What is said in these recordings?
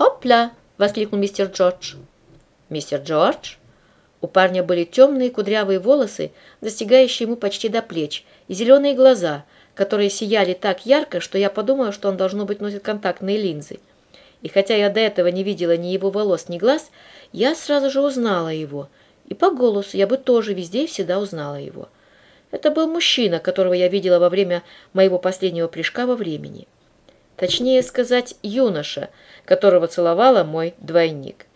«Хопля!» — воскликнул мистер Джордж. «Мистер Джордж?» У парня были темные кудрявые волосы, достигающие ему почти до плеч, и зеленые глаза, которые сияли так ярко, что я подумала, что он, должно быть, носит контактные линзы. И хотя я до этого не видела ни его волос, ни глаз, я сразу же узнала его. И по голосу я бы тоже везде и всегда узнала его. Это был мужчина, которого я видела во время моего последнего прыжка во времени. Точнее сказать, юноша, которого целовала мой двойник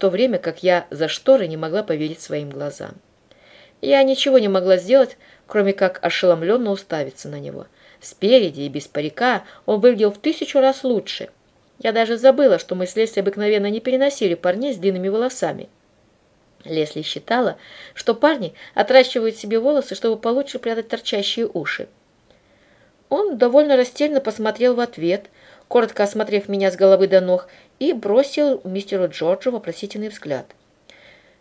то время как я за шторы не могла поверить своим глазам. Я ничего не могла сделать, кроме как ошеломленно уставиться на него. Спереди и без парика он выглядел в тысячу раз лучше. Я даже забыла, что мы с Лесли обыкновенно не переносили парней с длинными волосами. Лесли считала, что парни отращивают себе волосы, чтобы получше прятать торчащие уши. Он довольно растерянно посмотрел в ответ, коротко осмотрев меня с головы до ног, и бросил мистеру Джорджу вопросительный взгляд.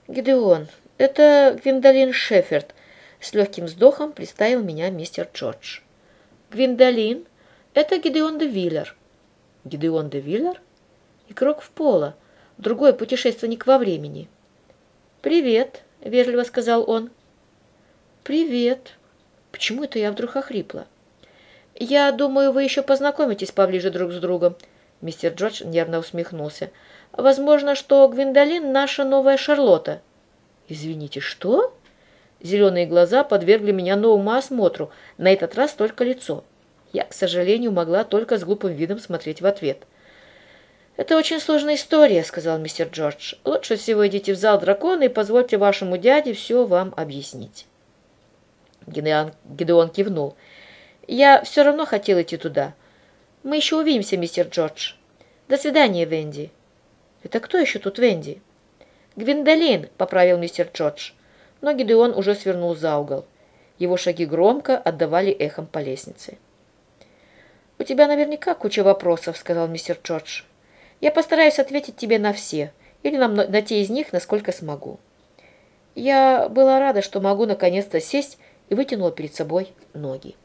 «Гидеон, это Гвиндолин Шеферд», — с легким вздохом представил меня мистер Джордж. «Гвиндолин, это Гидеон де Виллер». «Гидеон де Виллер?» «Игрок в поло, другой путешественник во времени». «Привет», — вежливо сказал он. «Привет. Почему это я вдруг охрипла?» «Я думаю, вы еще познакомитесь поближе друг с другом». Мистер Джордж нервно усмехнулся. «Возможно, что Гвиндолин наша новая Шарлотта». «Извините, что?» Зеленые глаза подвергли меня новому осмотру, на этот раз только лицо. Я, к сожалению, могла только с глупым видом смотреть в ответ. «Это очень сложная история», — сказал мистер Джордж. «Лучше всего идите в зал дракона и позвольте вашему дяде все вам объяснить». Гидеон, кивнул. Я все равно хотел идти туда. Мы еще увидимся, мистер Джордж. До свидания, Венди. Это кто еще тут Венди? Гвиндолин, поправил мистер Джордж. Но Гидеон уже свернул за угол. Его шаги громко отдавали эхом по лестнице. «У тебя наверняка куча вопросов», — сказал мистер Джордж. «Я постараюсь ответить тебе на все, или на, на те из них, насколько смогу». Я была рада, что могу наконец-то сесть и вытянула перед собой ноги.